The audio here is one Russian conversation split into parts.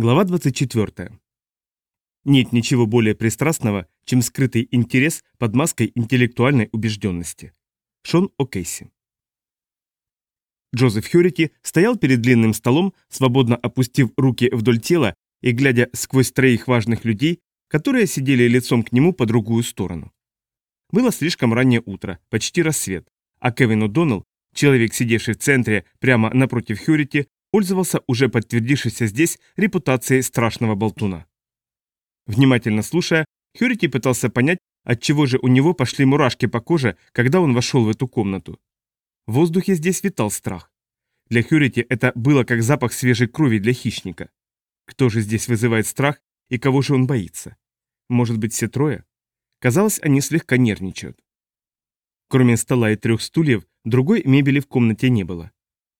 Глава 24. Нет ничего более пристрастного, чем скрытый интерес под маской интеллектуальной убежденности. Шон О'Кейси. Джозеф Хьюрити стоял перед длинным столом, свободно опустив руки вдоль тела и глядя сквозь троих важных людей, которые сидели лицом к нему по другую сторону. Было слишком раннее утро, почти рассвет, а Кевин О'Доннелл, человек, сидевший в центре прямо напротив Хьюрити, пользовался уже подтвердившейся здесь репутацией страшного болтуна. Внимательно слушая, Хьюрити пытался понять, отчего же у него пошли мурашки по коже, когда он вошел в эту комнату. В воздухе здесь витал страх. Для Хьюрити это было как запах свежей крови для хищника. Кто же здесь вызывает страх и кого же он боится? Может быть, все трое? Казалось, они слегка нервничают. Кроме стола и трех стульев, другой мебели в комнате не было.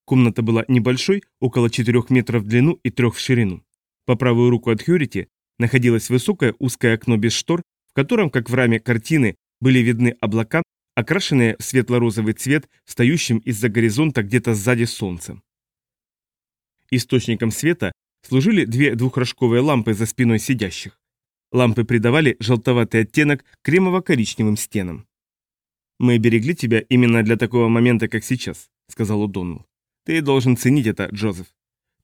Комната была небольшой, около 4 метров в длину и 3 в ширину. По правую руку от Хьюрити находилось высокое узкое окно без штор, в котором, как в раме картины, были видны облака, окрашенные в светло-розовый цвет, встающим из-за горизонта где-то сзади солнцем. Источником света служили две двухрожковые лампы за спиной сидящих. Лампы придавали желтоватый оттенок кремово-коричневым стенам. «Мы берегли тебя именно для такого момента, как сейчас», — сказал Удоннелл. Ты должен ценить это, Джозеф.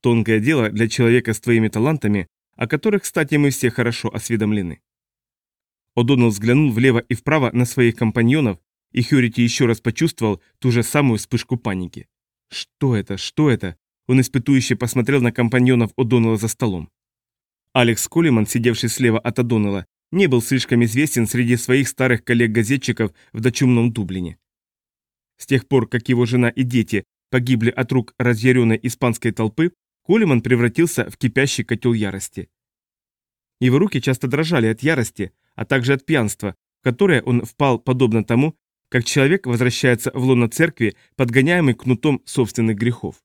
Тонкое дело для человека с твоими талантами, о которых, кстати, мы все хорошо осведомлены. О'Доннелл взглянул влево и вправо на своих компаньонов, и Хьюрити еще раз почувствовал ту же самую вспышку паники. Что это? Что это? Он испытующе посмотрел на компаньонов О'Доннелла за столом. Алекс Коллиман, сидевший слева от О'Доннелла, не был слишком известен среди своих старых коллег-газетчиков в дочумном Дублине. С тех пор, как его жена и дети погибли от рук разъяренной испанской толпы, Колеман превратился в кипящий котел ярости. Его руки часто дрожали от ярости, а также от пьянства, в которое он впал подобно тому, как человек возвращается в лоно церкви, подгоняемый кнутом собственных грехов.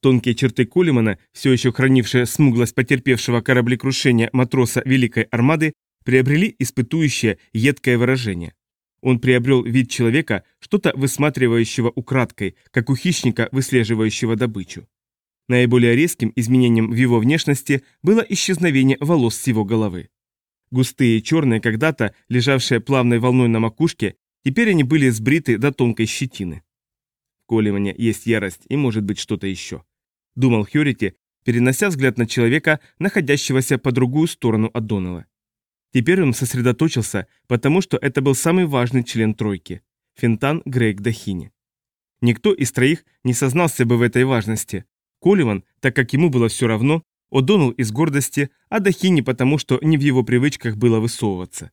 Тонкие черты Колемана, все еще хранившие смуглость потерпевшего кораблекрушения матроса Великой Армады, приобрели испытующее едкое выражение. Он приобрел вид человека, что-то высматривающего украдкой, как у хищника, выслеживающего добычу. Наиболее резким изменением в его внешности было исчезновение волос с его головы. Густые черные, когда-то лежавшие плавной волной на макушке, теперь они были сбриты до тонкой щетины. В Колеване есть ярость и может быть что-то еще. Думал Хьюрити, перенося взгляд на человека, находящегося по другую сторону от Доннелла. Теперь он сосредоточился, потому что это был самый важный член тройки – Финтан Грейг Дахини. Никто из троих не сознался бы в этой важности. Коливан, так как ему было все равно, О'Доннелл из гордости, а Дахини потому, что не в его привычках было высовываться.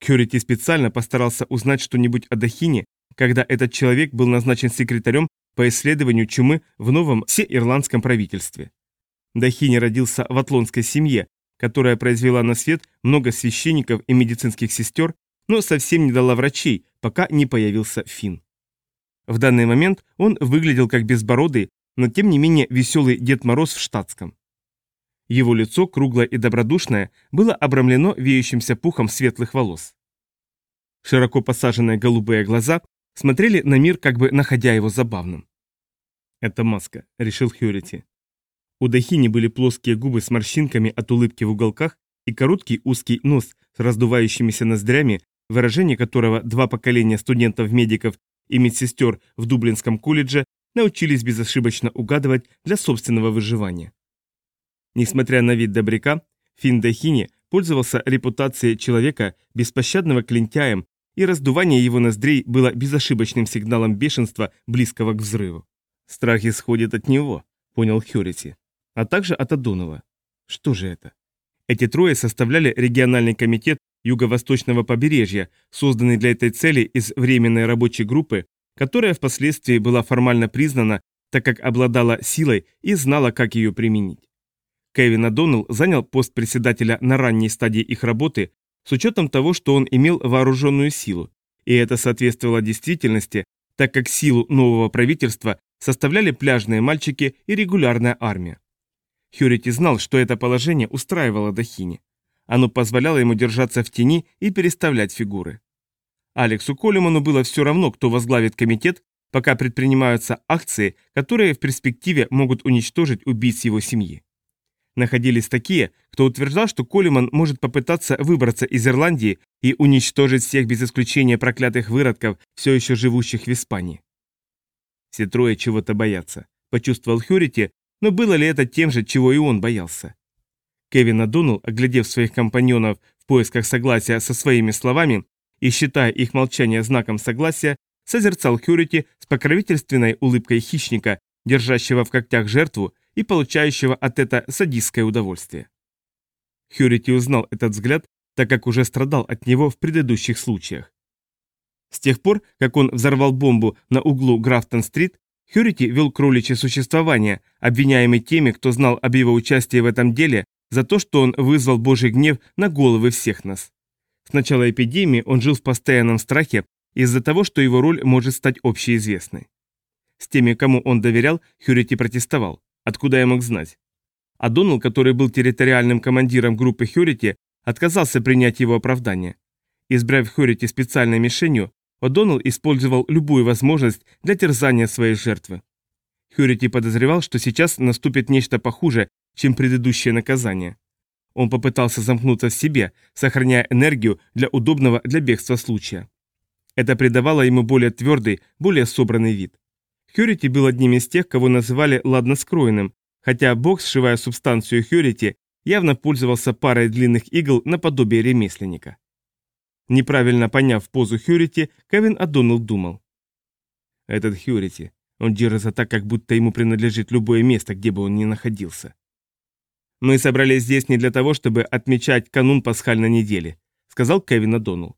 Кьюрити специально постарался узнать что-нибудь о Дахине, когда этот человек был назначен секретарем по исследованию чумы в новом всеирландском правительстве. Дахини родился в атлонской семье, которая произвела на свет много священников и медицинских сестер, но совсем не дала врачей, пока не появился Финн. В данный момент он выглядел как безбородый, но тем не менее веселый Дед Мороз в штатском. Его лицо, круглое и добродушное, было обрамлено веющимся пухом светлых волос. Широко посаженные голубые глаза смотрели на мир, как бы находя его забавным. «Это маска», — решил Хьюрити. У Дахини были плоские губы с морщинками от улыбки в уголках и короткий узкий нос с раздувающимися ноздрями, выражение которого два поколения студентов-медиков и медсестер в Дублинском колледже научились безошибочно угадывать для собственного выживания. Несмотря на вид добряка, Финн Дахини пользовался репутацией человека, беспощадного клинтяем, и раздувание его ноздрей было безошибочным сигналом бешенства, близкого к взрыву. «Страх исходит от него», — понял Хьюрити а также от Адонова. Что же это? Эти трое составляли региональный комитет Юго-Восточного побережья, созданный для этой цели из временной рабочей группы, которая впоследствии была формально признана, так как обладала силой и знала, как ее применить. Кевин Адоннелл занял пост председателя на ранней стадии их работы с учетом того, что он имел вооруженную силу, и это соответствовало действительности, так как силу нового правительства составляли пляжные мальчики и регулярная армия. Хьюрити знал, что это положение устраивало Дахини. Оно позволяло ему держаться в тени и переставлять фигуры. Алексу Колеману было все равно, кто возглавит комитет, пока предпринимаются акции, которые в перспективе могут уничтожить убийц его семьи. находились такие, кто утверждал, что Коллиман может попытаться выбраться из Ирландии и уничтожить всех без исключения проклятых выродков, все еще живущих в Испании. Все трое чего-то боятся, почувствовал Хьюрити, но было ли это тем же, чего и он боялся? Кевин Адунул, оглядев своих компаньонов в поисках согласия со своими словами и считая их молчание знаком согласия, созерцал Хьюрити с покровительственной улыбкой хищника, держащего в когтях жертву и получающего от этого садистское удовольствие. Хьюрити узнал этот взгляд, так как уже страдал от него в предыдущих случаях. С тех пор, как он взорвал бомбу на углу Графтон-стрит, Хьюрити вел кроличье существование, обвиняемый теми, кто знал об его участии в этом деле, за то, что он вызвал Божий гнев на головы всех нас. С начала эпидемии он жил в постоянном страхе из-за того, что его роль может стать общеизвестной. С теми, кому он доверял, Хьюрити протестовал. Откуда я мог знать? А Донал, который был территориальным командиром группы Хьюрити, отказался принять его оправдание. Избрав Хьюрити специальной мишенью, О'Доннелл использовал любую возможность для терзания своей жертвы. Хьюрити подозревал, что сейчас наступит нечто похуже, чем предыдущее наказание. Он попытался замкнуться в себе, сохраняя энергию для удобного для бегства случая. Это придавало ему более твердый, более собранный вид. Хьюрити был одним из тех, кого называли ладно скроенным, хотя Бог, сшивая субстанцию Хьюрити, явно пользовался парой длинных игл наподобие ремесленника. Неправильно поняв позу Хьюрити, Кевин Адоннелл думал. Этот Хьюрити, он держится так, как будто ему принадлежит любое место, где бы он ни находился. «Мы собрались здесь не для того, чтобы отмечать канун пасхальной недели», сказал Кевин Адоннелл.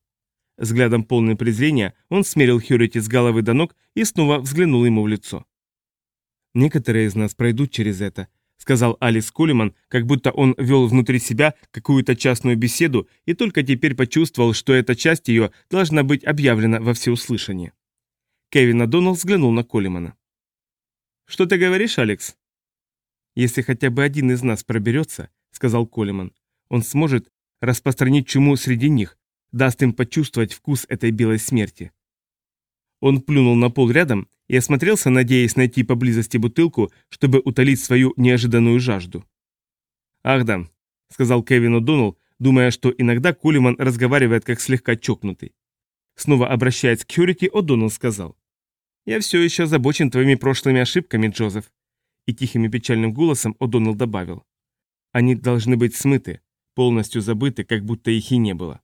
Взглядом полным презрения он смерил Хьюрити с головы до ног и снова взглянул ему в лицо. «Некоторые из нас пройдут через это», — сказал Алис Коллиман, как будто он вел внутри себя какую-то частную беседу и только теперь почувствовал, что эта часть ее должна быть объявлена во всеуслышание. Кевин Доналл взглянул на Коллимана. «Что ты говоришь, Алекс?» «Если хотя бы один из нас проберется», — сказал Коллиман, — «он сможет распространить чуму среди них, даст им почувствовать вкус этой белой смерти». Он плюнул на пол рядом и осмотрелся, надеясь найти поблизости бутылку, чтобы утолить свою неожиданную жажду. «Ах да», — сказал Кевин О'Доннелл, думая, что иногда Кулиман разговаривает как слегка чокнутый. Снова обращаясь к Хьюрити, О'Доннелл сказал. «Я все еще озабочен твоими прошлыми ошибками, Джозеф». И тихим и печальным голосом О'Доннелл добавил. «Они должны быть смыты, полностью забыты, как будто их и не было».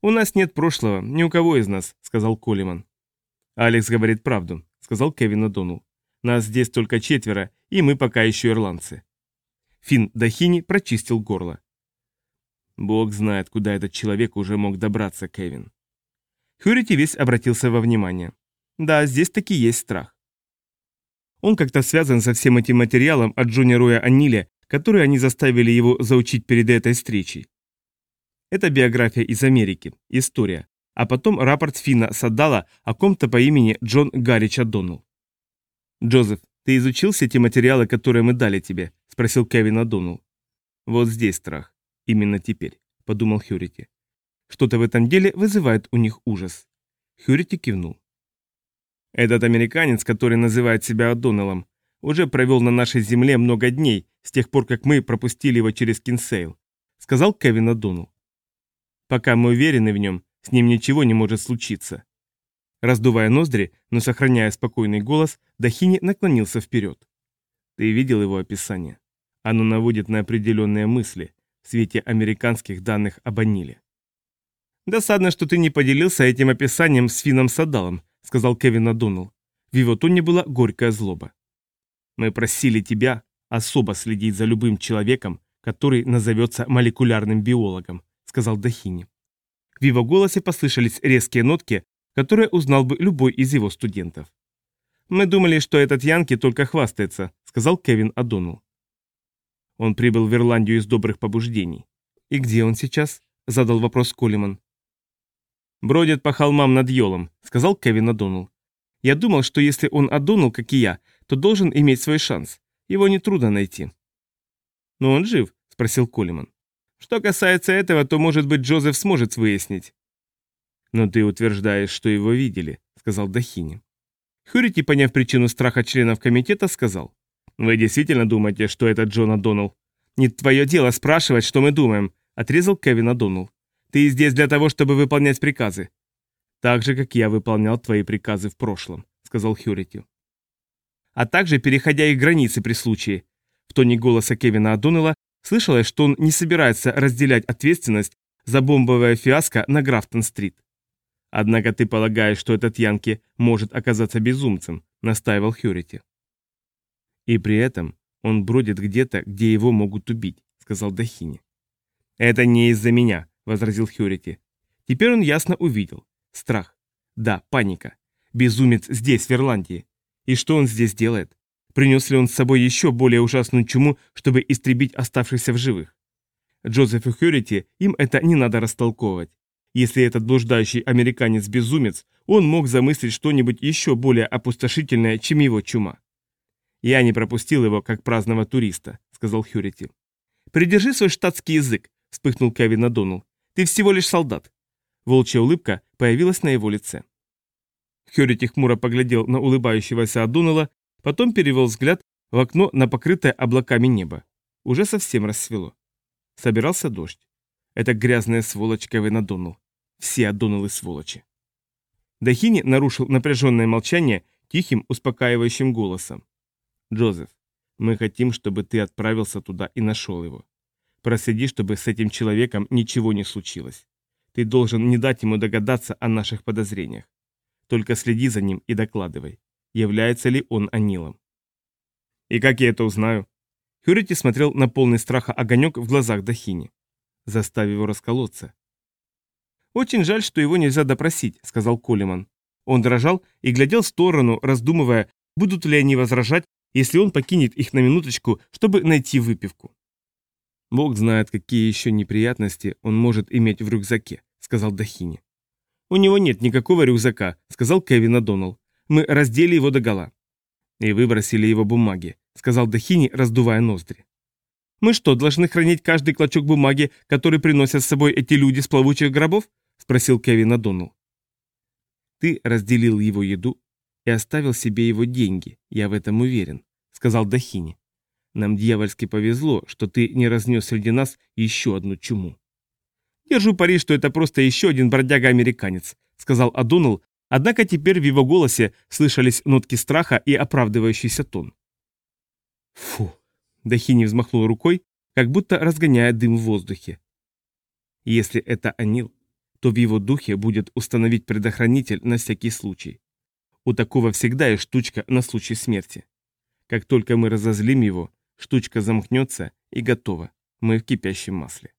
«У нас нет прошлого, ни у кого из нас», — сказал Коллиман. «Алекс говорит правду», — сказал Кевин О'Доннелл. «Нас здесь только четверо, и мы пока еще ирландцы». Финн Дахини прочистил горло. «Бог знает, куда этот человек уже мог добраться, Кевин». Хьюрити весь обратился во внимание. «Да, здесь таки есть страх». Он как-то связан со всем этим материалом от Джонни Роя Аниле, который они заставили его заучить перед этой встречей. Это биография из Америки, история а потом рапорт Фина Саддала о ком-то по имени Джон Гаррич Адоннелл. «Джозеф, ты изучил все те материалы, которые мы дали тебе?» – спросил Кевин Адоннелл. «Вот здесь страх. Именно теперь», – подумал Хьюрити. «Что-то в этом деле вызывает у них ужас». Хьюрити кивнул. «Этот американец, который называет себя О'Доннеллом, уже провел на нашей земле много дней, с тех пор, как мы пропустили его через Кинсейл», – сказал Кевин О'Доннелл. «Пока мы уверены в нем, с ним ничего не может случиться. Раздувая ноздри, но сохраняя спокойный голос, Дохени наклонился вперед. Ты видел его описание? Оно наводит на определенные мысли в свете американских данных об О'Ниле. «Досадно, что ты не поделился этим описанием с Фином Садалом», сказал Кевин Адоннелл. В его тоне была горькая злоба. «Мы просили тебя особо следить за любым человеком, который назовется молекулярным биологом», сказал Дахини. В его голосе послышались резкие нотки, которые узнал бы любой из его студентов. «Мы думали, что этот Янки только хвастается», — сказал Кевин Адоннелл. Он прибыл в Ирландию из добрых побуждений. «И где он сейчас?» — задал вопрос Коллиман. «Бродит по холмам над Йолом», — сказал Кевин Адоннелл. «Я думал, что если он Адоннелл, как и я, то должен иметь свой шанс. Его нетрудно найти». «Но он жив?» — спросил Коллиман. Что касается этого, то, может быть, Джозеф сможет выяснить. Но ты утверждаешь, что его видели, сказал Дахини. Хьюрити, поняв причину страха членов комитета, сказал. Вы действительно думаете, что это Джона Доналл? «Не твое дело спрашивать, что мы думаем», — отрезал Кевин О'Доннелл. «Ты здесь для того, чтобы выполнять приказы». «Так же, как я выполнял твои приказы в прошлом», — сказал Хьюрити. «А также переходя их границы при случае». В тоне голоса Кевина О'Доннелла слышалось, что он не собирается разделять ответственность за бомбовое фиаско на Графтон-стрит. «Однако ты полагаешь, что этот Янки может оказаться безумцем», — настаивал Хьюрити. «И при этом он бродит где-то, где его могут убить», — сказал Дахини. «Это не из-за меня», — возразил Хьюрити. Теперь он ясно увидел. Страх. Да, паника. Безумец здесь, в Ирландии. И что он здесь делает? Принес ли он с собой еще более ужасную чуму, чтобы истребить оставшихся в живых? Джозефу Хьюрити им это не надо растолковывать. Если этот блуждающий американец-безумец, он мог замыслить что-нибудь еще более опустошительное, чем его чума. «Я не пропустил его, как праздного туриста», — сказал Хьюрити. «Придержи свой штатский язык», — вспыхнул Кевин О'Доннелл. «Ты всего лишь солдат». Волчья улыбка появилась на его лице. Хьюрити хмуро поглядел на улыбающегося О'Доннелла, потом перевел взгляд в окно на покрытое облаками небо. Уже совсем рассвело. Собирался дождь. Это грязная сволочь Кевин О'Доннелл. Все О'Доннеллы сволочи. Дахини нарушил напряженное молчание тихим, успокаивающим голосом. Джозеф, мы хотим, чтобы ты отправился туда и нашел его. Проследи, чтобы с этим человеком ничего не случилось. Ты должен не дать ему догадаться о наших подозрениях. Только следи за ним и докладывай, является ли он Анилом. И как я это узнаю? Хюрити смотрел на полный страха огонек в глазах Дахини. Заставь его расколоться. «Очень жаль, что его нельзя допросить», — сказал Колеман. Он дрожал и глядел в сторону, раздумывая, будут ли они возражать если он покинет их на минуточку, чтобы найти выпивку. «Бог знает, какие еще неприятности он может иметь в рюкзаке», — сказал Дахини. «У него нет никакого рюкзака», — сказал Кевин О'Доннелл. «Мы раздели его догола». «И выбросили его бумаги», — сказал Дахини, раздувая ноздри. «Мы что, должны хранить каждый клочок бумаги, который приносят с собой эти люди с плавучих гробов?» — спросил Кевин О'Доннелл. «Ты разделил его еду и оставил себе его деньги, я в этом уверен», — сказал Дахини. «Нам дьявольски повезло, что ты не разнес среди нас еще одну чуму». «Держу пари, что это просто еще один бродяга-американец», — сказал Адонал, однако теперь в его голосе слышались нотки страха и оправдывающийся тон. «Фу!» — Дахини взмахнул рукой, как будто разгоняя дым в воздухе. «Если это Анил, то в его духе будет установить предохранитель на всякий случай. У такого всегда есть штучка на случай смерти. Как только мы разозлим его, штучка замкнется и готово. Мы в кипящем масле.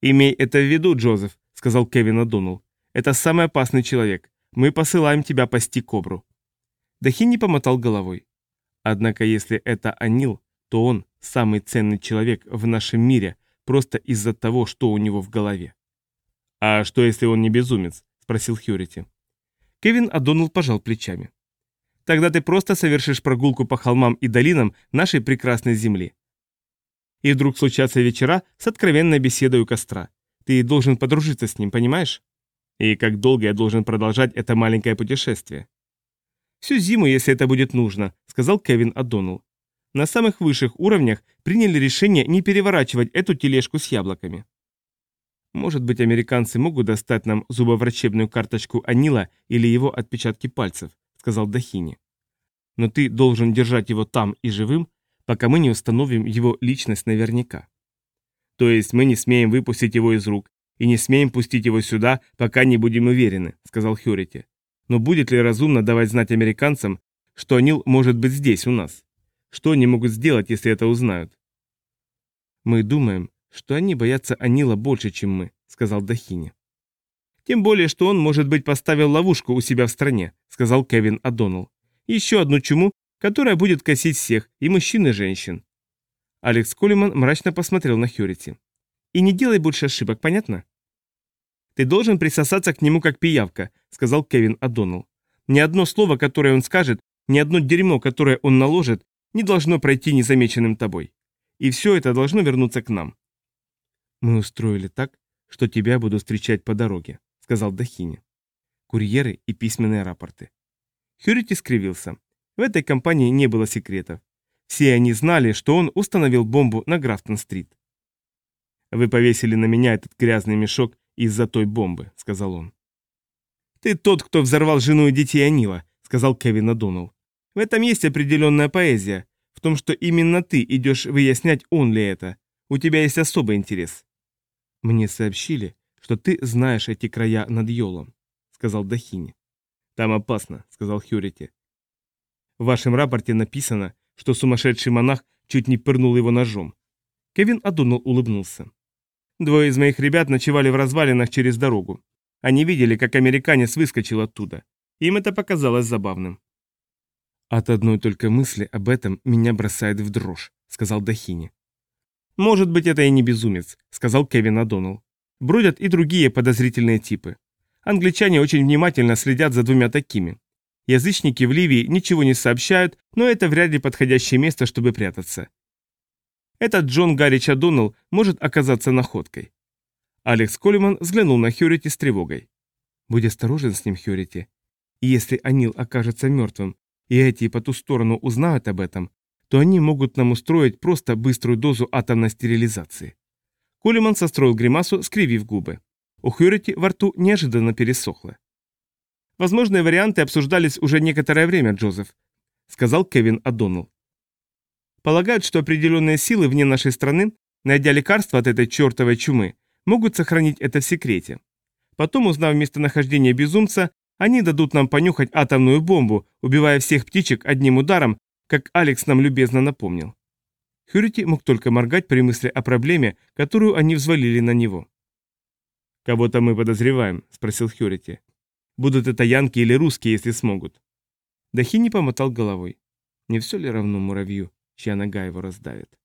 «Имей это в виду, Джозеф», — сказал Кевин О'Доннелл. «Это самый опасный человек. Мы посылаем тебя пасти кобру». Дахини помотал головой. «Однако если это Анил, то он самый ценный человек в нашем мире просто из-за того, что у него в голове». «А что, если он не безумец?» — спросил Хьюрити. Кевин Адонал пожал плечами. «Тогда ты просто совершишь прогулку по холмам и долинам нашей прекрасной земли. И вдруг случатся вечера с откровенной беседой у костра. Ты должен подружиться с ним, понимаешь? И как долго я должен продолжать это маленькое путешествие?» «Всю зиму, если это будет нужно», — сказал Кевин Адонал. «На самых высших уровнях приняли решение не переворачивать эту тележку с яблоками». Может быть, американцы могут достать нам зубоврачебную карточку Анила или его отпечатки пальцев, сказал Дахини. Но ты должен держать его там и живым, пока мы не установим его личность наверняка. То есть мы не смеем выпустить его из рук и не смеем пустить его сюда, пока не будем уверены, сказал Хьюрити. Но будет ли разумно давать знать американцам, что Анил может быть здесь у нас? Что они могут сделать, если это узнают? Мы думаем, что они боятся Анила больше, чем мы», — сказал Дахини. «Тем более, что он, может быть, поставил ловушку у себя в стране», — сказал Кевин О'Доннелл. «Еще одну чуму, которая будет косить всех, и мужчин, и женщин». Алекс Коллиман мрачно посмотрел на Хьюрити. «И не делай больше ошибок, понятно?» «Ты должен присосаться к нему как пиявка», — сказал Кевин О'Доннелл. «Ни одно слово, которое он скажет, ни одно дерьмо, которое он наложит, не должно пройти незамеченным тобой. И все это должно вернуться к нам. «Мы устроили так, что тебя буду встречать по дороге», — сказал Дахини. «Курьеры и письменные рапорты». Хьюрити скривился. В этой компании не было секретов. Все они знали, что он установил бомбу на Графтон-стрит. «Вы повесили на меня этот грязный мешок из-за той бомбы», — сказал он. «Ты тот, кто взорвал жену и детей Анила», — сказал Кевин О'Доннелл. «В этом есть определенная поэзия, в том, что именно ты идешь выяснять, он ли это. У тебя есть особый интерес». «Мне сообщили, что ты знаешь эти края над Йолом», — сказал Дахини. «Там опасно», — сказал Хьюрити. «В вашем рапорте написано, что сумасшедший монах чуть не пырнул его ножом». Кевин Адунал улыбнулся. «Двое из моих ребят ночевали в развалинах через дорогу. Они видели, как американец выскочил оттуда. Им это показалось забавным. «От одной только мысли об этом меня бросает в дрожь», — сказал Дахини. «Может быть, это и не безумец», — сказал Кевин О'Доннелл. «Бродят и другие подозрительные типы. Англичане очень внимательно следят за двумя такими. Язычники в Ливии ничего не сообщают, но это вряд ли подходящее место, чтобы прятаться. Этот Джон Гаррич О'Доннелл может оказаться находкой. Алекс Коллиман взглянул на Хьюрити с тревогой. «Будь осторожен с ним, Хьюрити. Если Анил окажется мертвым, и эти по ту сторону узнают об этом, то они могут нам устроить просто быструю дозу атомной стерилизации». Коллиман состроил гримасу, скривив губы. У Хьюрити во рту неожиданно пересохло. «Возможные варианты обсуждались уже некоторое время, Джозеф», — сказал Кевин О'Доннелл. «Полагают, что определенные силы вне нашей страны, найдя лекарство от этой чертовой чумы, могут сохранить это в секрете. Потом, узнав местонахождение безумца, они дадут нам понюхать атомную бомбу, убивая всех птичек одним ударом, как Алекс нам любезно напомнил. Хьюрити мог только моргать при мысли о проблеме, которую они взвалили на него. «Кого-то мы подозреваем?» – спросил Хьюрити. «Будут это янки или русские, если смогут?» Дахини помотал головой. «Не все ли равно муравью, чья нога его раздавит?»